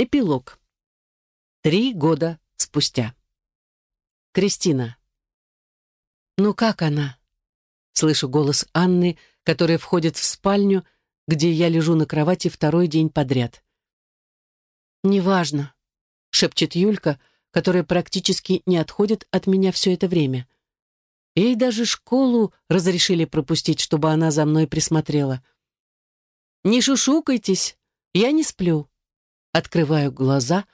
Эпилог. Три года спустя. Кристина. «Ну как она?» Слышу голос Анны, которая входит в спальню, где я лежу на кровати второй день подряд. «Неважно», — шепчет Юлька, которая практически не отходит от меня все это время. Ей даже школу разрешили пропустить, чтобы она за мной присмотрела. «Не шушукайтесь, я не сплю». Открываю глаза,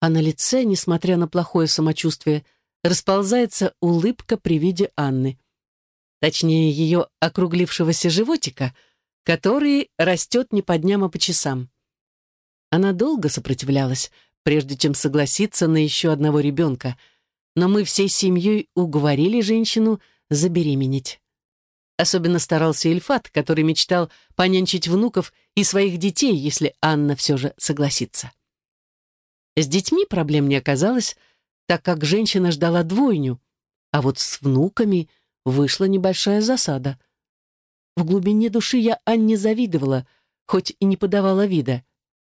а на лице, несмотря на плохое самочувствие, расползается улыбка при виде Анны. Точнее, ее округлившегося животика, который растет не по дням, а по часам. Она долго сопротивлялась, прежде чем согласиться на еще одного ребенка, но мы всей семьей уговорили женщину забеременеть. Особенно старался Ильфат, который мечтал понянчить внуков и своих детей, если Анна все же согласится. С детьми проблем не оказалось, так как женщина ждала двойню, а вот с внуками вышла небольшая засада. В глубине души я Анне завидовала, хоть и не подавала вида,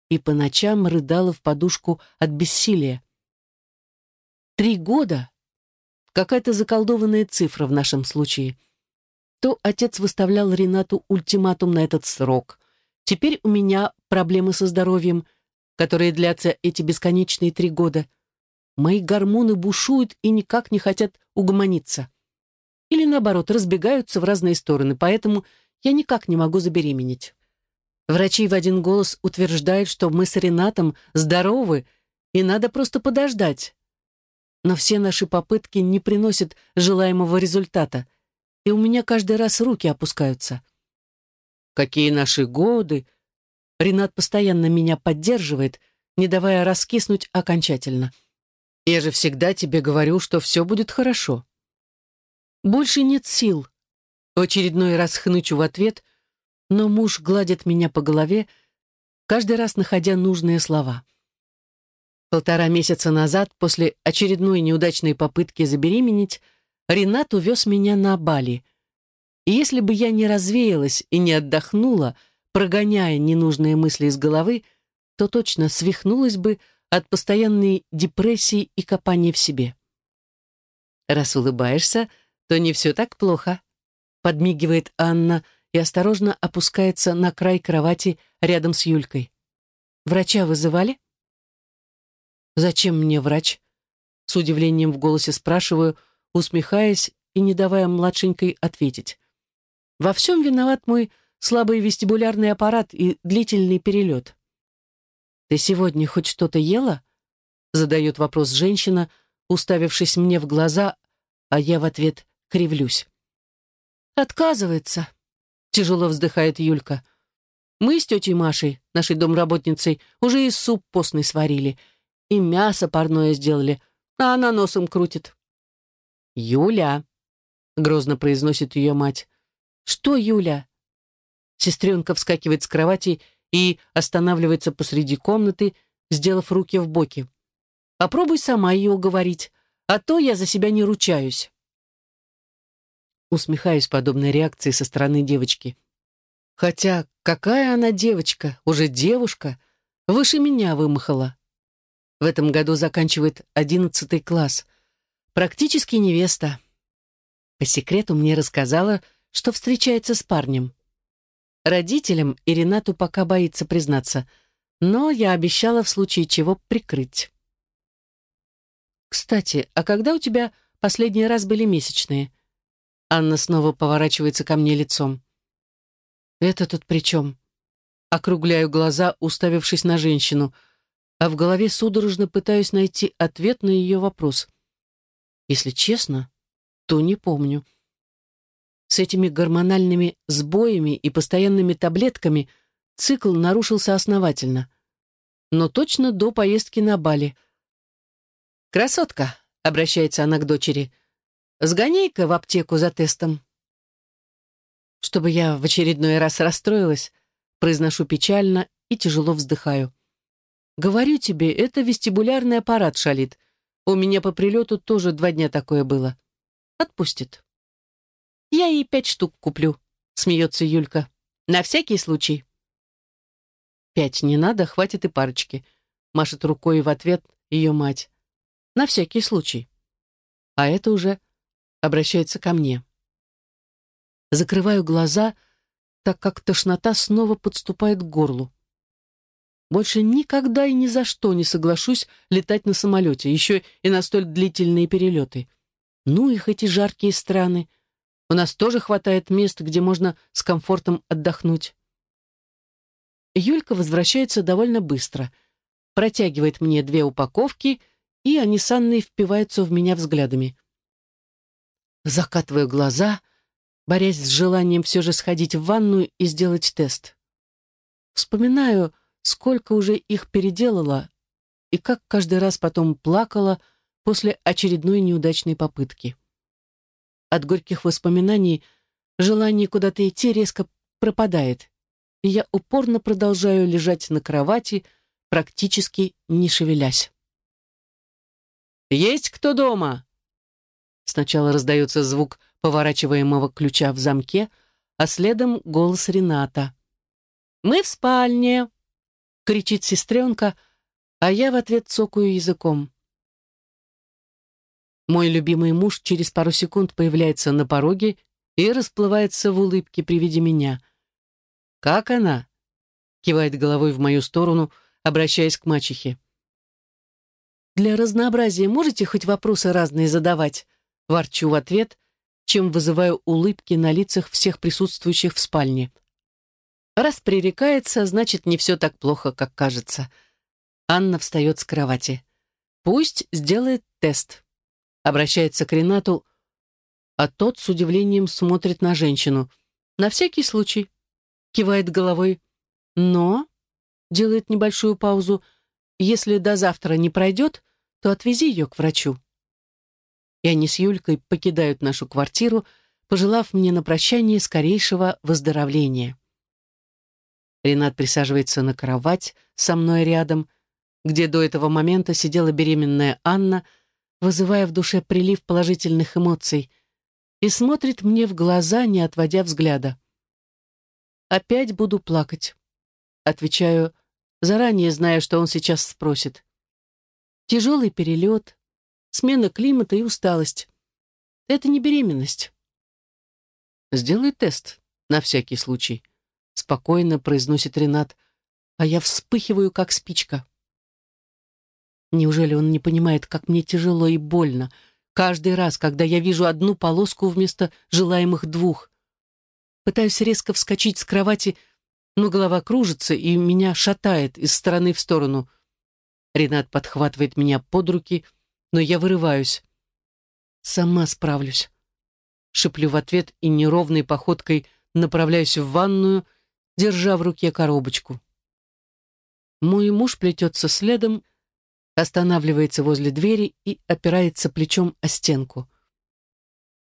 и по ночам рыдала в подушку от бессилия. Три года — какая-то заколдованная цифра в нашем случае. То отец выставлял Ренату ультиматум на этот срок. Теперь у меня проблемы со здоровьем, которые длятся эти бесконечные три года — Мои гормоны бушуют и никак не хотят угомониться. Или наоборот, разбегаются в разные стороны, поэтому я никак не могу забеременеть. Врачи в один голос утверждают, что мы с Ренатом здоровы, и надо просто подождать. Но все наши попытки не приносят желаемого результата, и у меня каждый раз руки опускаются. Какие наши годы! Ренат постоянно меня поддерживает, не давая раскиснуть окончательно. Я же всегда тебе говорю, что все будет хорошо. Больше нет сил. В очередной раз хнычу в ответ, но муж гладит меня по голове, каждый раз находя нужные слова. Полтора месяца назад, после очередной неудачной попытки забеременеть, Ренат увез меня на Бали. И если бы я не развеялась и не отдохнула, прогоняя ненужные мысли из головы, то точно свихнулась бы от постоянной депрессии и копания в себе. «Раз улыбаешься, то не все так плохо», — подмигивает Анна и осторожно опускается на край кровати рядом с Юлькой. «Врача вызывали?» «Зачем мне врач?» С удивлением в голосе спрашиваю, усмехаясь и не давая младшенькой ответить. «Во всем виноват мой слабый вестибулярный аппарат и длительный перелет. «Ты сегодня хоть что-то ела?» Задает вопрос женщина, уставившись мне в глаза, а я в ответ кривлюсь. «Отказывается», — тяжело вздыхает Юлька. «Мы с тетей Машей, нашей домработницей, уже и суп постный сварили, и мясо парное сделали, а она носом крутит». «Юля», — грозно произносит ее мать. «Что, Юля?» Сестренка вскакивает с кровати и останавливается посреди комнаты, сделав руки в боки. Попробуй сама ее уговорить, а то я за себя не ручаюсь. Усмехаюсь подобной реакции со стороны девочки. Хотя какая она девочка, уже девушка, выше меня вымахала. В этом году заканчивает одиннадцатый класс. Практически невеста. По секрету мне рассказала, что встречается с парнем. Родителям и Ренату пока боится признаться, но я обещала в случае чего прикрыть. «Кстати, а когда у тебя последний раз были месячные?» Анна снова поворачивается ко мне лицом. «Это тут при чем?» Округляю глаза, уставившись на женщину, а в голове судорожно пытаюсь найти ответ на ее вопрос. Если честно, то не помню. С этими гормональными сбоями и постоянными таблетками цикл нарушился основательно. Но точно до поездки на Бали. «Красотка!» — обращается она к дочери. «Сгоняй-ка в аптеку за тестом». Чтобы я в очередной раз расстроилась, произношу печально и тяжело вздыхаю. «Говорю тебе, это вестибулярный аппарат шалит. У меня по прилету тоже два дня такое было. Отпустит». Я ей пять штук куплю», — смеется Юлька. «На всякий случай». «Пять не надо, хватит и парочки. машет рукой в ответ ее мать. На всякий случай. А это уже обращается ко мне. Закрываю глаза, так как тошнота снова подступает к горлу. Больше никогда и ни за что не соглашусь летать на самолете, еще и на столь длительные перелеты. Ну их эти жаркие страны. У нас тоже хватает мест, где можно с комфортом отдохнуть. Юлька возвращается довольно быстро. Протягивает мне две упаковки, и они с Анной впиваются в меня взглядами. Закатываю глаза, борясь с желанием все же сходить в ванную и сделать тест. Вспоминаю, сколько уже их переделала и как каждый раз потом плакала после очередной неудачной попытки. От горьких воспоминаний желание куда-то идти резко пропадает, и я упорно продолжаю лежать на кровати, практически не шевелясь. «Есть кто дома?» Сначала раздается звук поворачиваемого ключа в замке, а следом голос Рената. «Мы в спальне!» — кричит сестренка, а я в ответ цокаю языком. Мой любимый муж через пару секунд появляется на пороге и расплывается в улыбке при виде меня. «Как она?» — кивает головой в мою сторону, обращаясь к мачехе. «Для разнообразия можете хоть вопросы разные задавать?» Ворчу в ответ, чем вызываю улыбки на лицах всех присутствующих в спальне. Раз пререкается, значит, не все так плохо, как кажется. Анна встает с кровати. Пусть сделает тест. Обращается к Ренату, а тот с удивлением смотрит на женщину. На всякий случай. Кивает головой. Но, делает небольшую паузу, если до завтра не пройдет, то отвези ее к врачу. И они с Юлькой покидают нашу квартиру, пожелав мне на прощание скорейшего выздоровления. Ренат присаживается на кровать со мной рядом, где до этого момента сидела беременная Анна, вызывая в душе прилив положительных эмоций, и смотрит мне в глаза, не отводя взгляда. «Опять буду плакать», — отвечаю, заранее зная, что он сейчас спросит. «Тяжелый перелет, смена климата и усталость. Это не беременность». «Сделай тест, на всякий случай», — спокойно произносит Ренат, а я вспыхиваю, как спичка. Неужели он не понимает, как мне тяжело и больно, каждый раз, когда я вижу одну полоску вместо желаемых двух? Пытаюсь резко вскочить с кровати, но голова кружится и меня шатает из стороны в сторону. Ренат подхватывает меня под руки, но я вырываюсь. «Сама справлюсь», — шеплю в ответ и неровной походкой направляюсь в ванную, держа в руке коробочку. Мой муж плетется следом, останавливается возле двери и опирается плечом о стенку.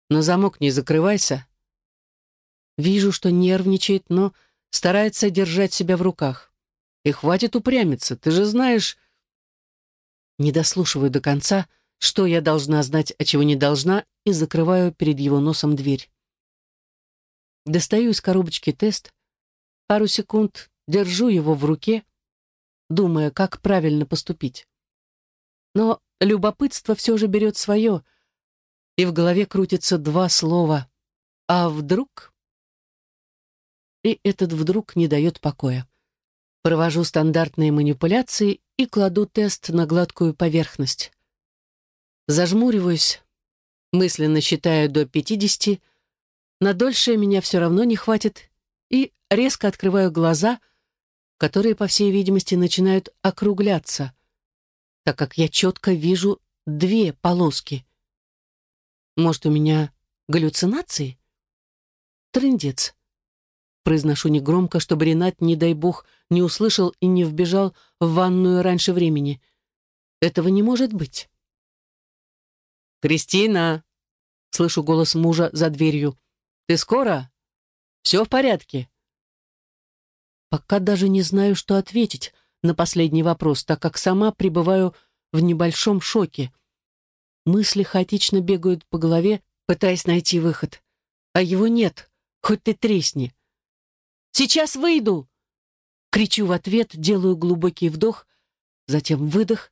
На замок не закрывайся. Вижу, что нервничает, но старается держать себя в руках. И хватит упрямиться, ты же знаешь... Не дослушиваю до конца, что я должна знать, а чего не должна, и закрываю перед его носом дверь. Достаю из коробочки тест, Пару секунд держу его в руке, думая, как правильно поступить. Но любопытство все же берет свое, и в голове крутятся два слова «А вдруг?». И этот «вдруг» не дает покоя. Провожу стандартные манипуляции и кладу тест на гладкую поверхность. Зажмуриваюсь, мысленно считаю до пятидесяти, на дольше меня все равно не хватит, и резко открываю глаза, которые, по всей видимости, начинают округляться, так как я четко вижу две полоски. Может, у меня галлюцинации? Трындец. Произношу негромко, чтобы Ренат, не дай бог, не услышал и не вбежал в ванную раньше времени. Этого не может быть. «Кристина!» — слышу голос мужа за дверью. «Ты скоро? Все в порядке?» Пока даже не знаю, что ответить на последний вопрос, так как сама пребываю в небольшом шоке. Мысли хаотично бегают по голове, пытаясь найти выход. А его нет, хоть ты тресни. «Сейчас выйду!» Кричу в ответ, делаю глубокий вдох, затем выдох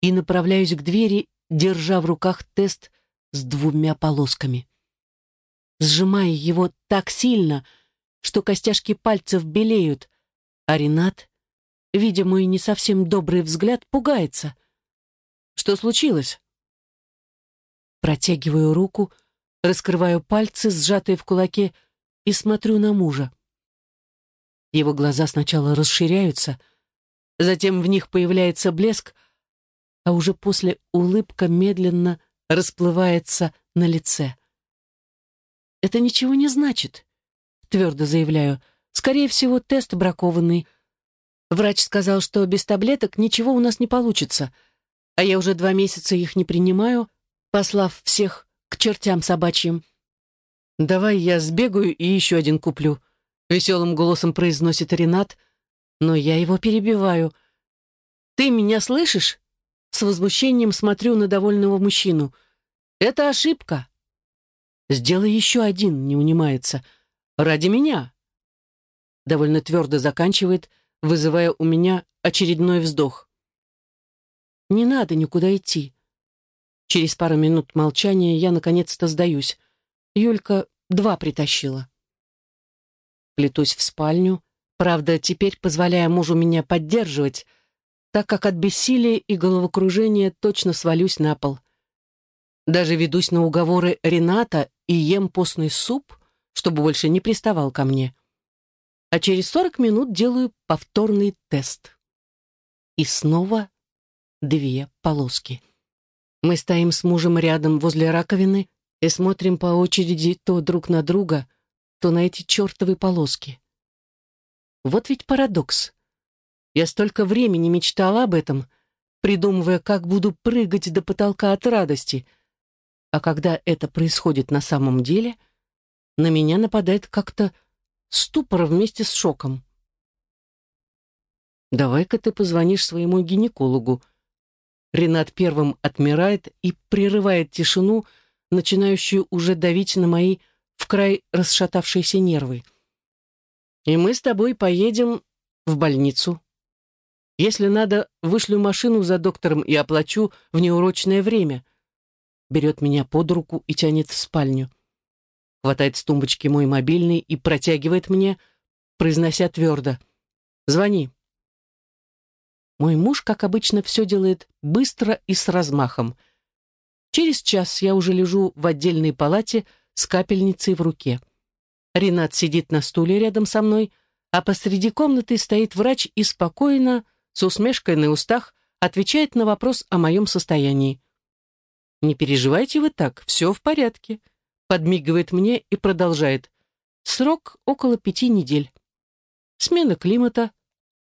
и направляюсь к двери, держа в руках тест с двумя полосками. Сжимая его так сильно, что костяшки пальцев белеют, а Ренат, видя мой не совсем добрый взгляд, пугается. Что случилось? Протягиваю руку, раскрываю пальцы, сжатые в кулаке, и смотрю на мужа. Его глаза сначала расширяются, затем в них появляется блеск, а уже после улыбка медленно расплывается на лице. «Это ничего не значит», — твердо заявляю. «Скорее всего, тест бракованный. Врач сказал, что без таблеток ничего у нас не получится, а я уже два месяца их не принимаю, послав всех к чертям собачьим». «Давай я сбегаю и еще один куплю», — веселым голосом произносит Ренат, но я его перебиваю. «Ты меня слышишь?» С возмущением смотрю на довольного мужчину. «Это ошибка». «Сделай еще один», — не унимается. «Ради меня». Довольно твердо заканчивает, вызывая у меня очередной вздох. «Не надо никуда идти». Через пару минут молчания я наконец-то сдаюсь. Юлька два притащила. Плетусь в спальню, правда, теперь позволяя мужу меня поддерживать, так как от бессилия и головокружения точно свалюсь на пол. Даже ведусь на уговоры Рената и ем постный суп, чтобы больше не приставал ко мне. А через сорок минут делаю повторный тест. И снова две полоски. Мы стоим с мужем рядом возле раковины, и смотрим по очереди то друг на друга, то на эти чертовы полоски. Вот ведь парадокс. Я столько времени мечтала об этом, придумывая, как буду прыгать до потолка от радости. А когда это происходит на самом деле, на меня нападает как-то ступор вместе с шоком. «Давай-ка ты позвонишь своему гинекологу». Ренат первым отмирает и прерывает тишину, начинающую уже давить на мои в край расшатавшиеся нервы. И мы с тобой поедем в больницу. Если надо, вышлю машину за доктором и оплачу в неурочное время. Берет меня под руку и тянет в спальню. Хватает с тумбочки мой мобильный и протягивает мне, произнося твердо. «Звони». Мой муж, как обычно, все делает быстро и с размахом — Через час я уже лежу в отдельной палате с капельницей в руке. Ренат сидит на стуле рядом со мной, а посреди комнаты стоит врач и спокойно, с усмешкой на устах, отвечает на вопрос о моем состоянии. «Не переживайте вы так, все в порядке», подмигивает мне и продолжает. Срок около пяти недель. Смена климата,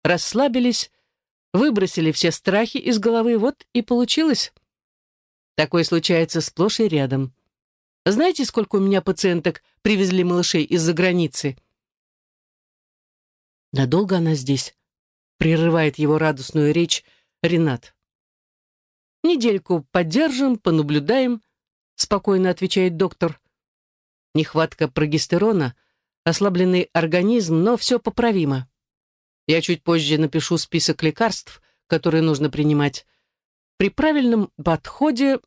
расслабились, выбросили все страхи из головы, вот и получилось. Такое случается сплошь и рядом. Знаете, сколько у меня пациенток привезли малышей из-за границы? Надолго она здесь? Прерывает его радостную речь Ренат. Недельку поддержим, понаблюдаем, спокойно отвечает доктор. Нехватка прогестерона, ослабленный организм, но все поправимо. Я чуть позже напишу список лекарств, которые нужно принимать. При правильном подходе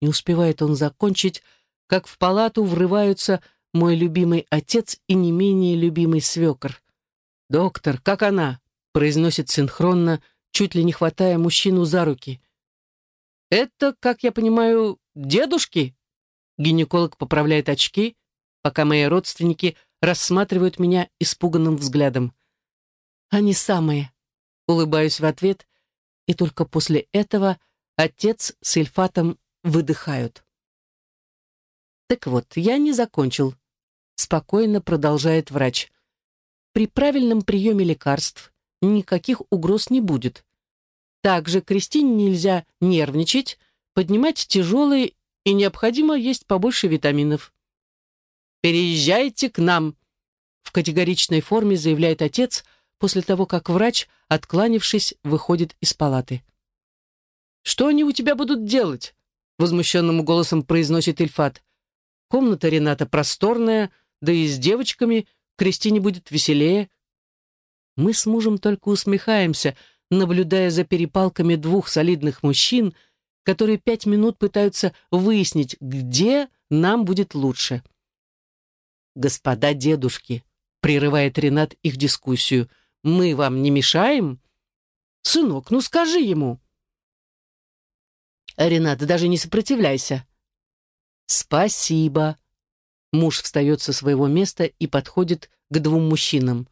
не успевает он закончить, как в палату врываются мой любимый отец и не менее любимый свекор. «Доктор, как она?» — произносит синхронно, чуть ли не хватая мужчину за руки. «Это, как я понимаю, дедушки?» Гинеколог поправляет очки, пока мои родственники рассматривают меня испуганным взглядом. «Они самые», — улыбаюсь в ответ и только после этого отец с Эльфатом выдыхают. Так вот, я не закончил. Спокойно продолжает врач. При правильном приеме лекарств никаких угроз не будет. Также Кристине нельзя нервничать, поднимать тяжелые и необходимо есть побольше витаминов. «Переезжайте к нам!» в категоричной форме заявляет отец, после того, как врач, откланившись, выходит из палаты. «Что они у тебя будут делать?» возмущенным голосом произносит Ильфат. «Комната Рената просторная, да и с девочками Кристине будет веселее». Мы с мужем только усмехаемся, наблюдая за перепалками двух солидных мужчин, которые пять минут пытаются выяснить, где нам будет лучше. «Господа дедушки», — прерывает Ренат их дискуссию, — «мы вам не мешаем?» «Сынок, ну скажи ему!» «Ренат, даже не сопротивляйся!» «Спасибо!» Муж встает со своего места и подходит к двум мужчинам.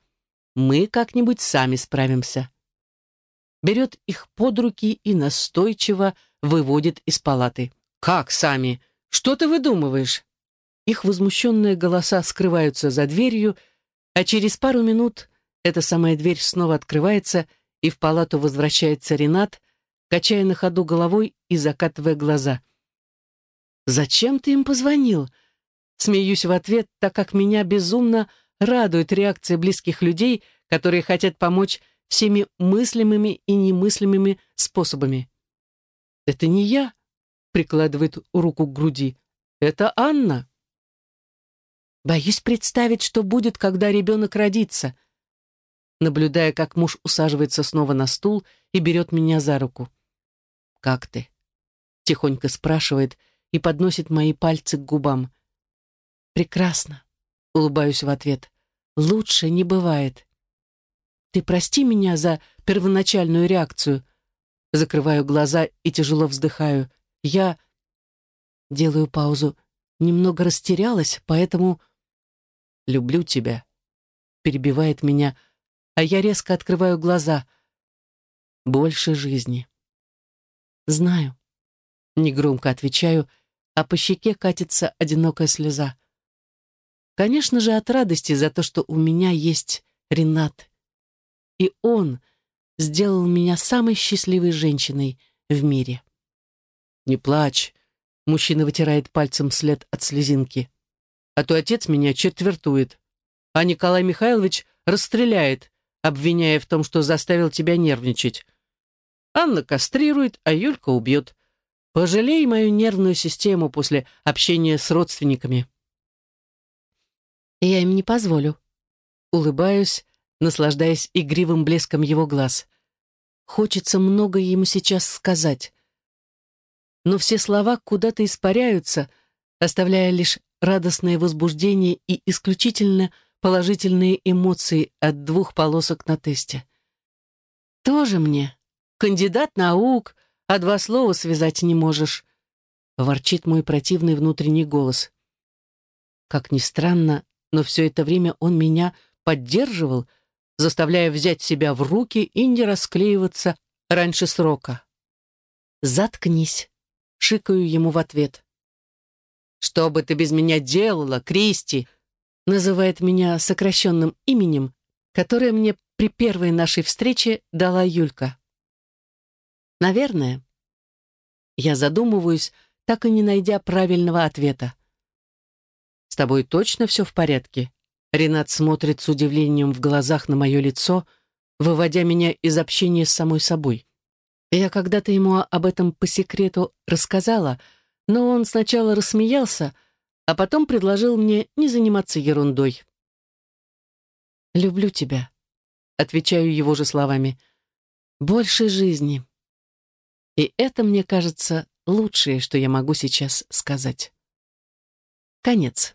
«Мы как-нибудь сами справимся». Берет их под руки и настойчиво выводит из палаты. «Как сами? Что ты выдумываешь?» Их возмущенные голоса скрываются за дверью, а через пару минут эта самая дверь снова открывается, и в палату возвращается Ренат, качая на ходу головой и закатывая глаза. «Зачем ты им позвонил?» Смеюсь в ответ, так как меня безумно радует реакция близких людей, которые хотят помочь всеми мыслимыми и немыслимыми способами. «Это не я», — прикладывает руку к груди. «Это Анна». Боюсь представить, что будет, когда ребенок родится. Наблюдая, как муж усаживается снова на стул и берет меня за руку. «Как ты?» — тихонько спрашивает и подносит мои пальцы к губам. «Прекрасно», — улыбаюсь в ответ. «Лучше не бывает». «Ты прости меня за первоначальную реакцию». Закрываю глаза и тяжело вздыхаю. «Я...» Делаю паузу. Немного растерялась, поэтому... «Люблю тебя», — перебивает меня, а я резко открываю глаза. «Больше жизни». «Знаю», — негромко отвечаю, а по щеке катится одинокая слеза. Конечно же, от радости за то, что у меня есть Ренат. И он сделал меня самой счастливой женщиной в мире. «Не плачь», — мужчина вытирает пальцем след от слезинки. «А то отец меня четвертует, а Николай Михайлович расстреляет, обвиняя в том, что заставил тебя нервничать. Анна кастрирует, а Юлька убьет. Пожалей мою нервную систему после общения с родственниками». Я им не позволю. Улыбаюсь, наслаждаясь игривым блеском его глаз. Хочется много ему сейчас сказать. Но все слова куда-то испаряются, оставляя лишь радостное возбуждение и исключительно положительные эмоции от двух полосок на тесте. «Тоже мне. Кандидат наук, а два слова связать не можешь», — ворчит мой противный внутренний голос. Как ни странно, но все это время он меня поддерживал, заставляя взять себя в руки и не расклеиваться раньше срока. «Заткнись», — шикаю ему в ответ. «Что бы ты без меня делала, Кристи?» называет меня сокращенным именем, которое мне при первой нашей встрече дала Юлька. Наверное. Я задумываюсь, так и не найдя правильного ответа. «С тобой точно все в порядке?» Ренат смотрит с удивлением в глазах на мое лицо, выводя меня из общения с самой собой. Я когда-то ему об этом по секрету рассказала, но он сначала рассмеялся, а потом предложил мне не заниматься ерундой. «Люблю тебя», — отвечаю его же словами. «Больше жизни». И это, мне кажется, лучшее, что я могу сейчас сказать. Конец.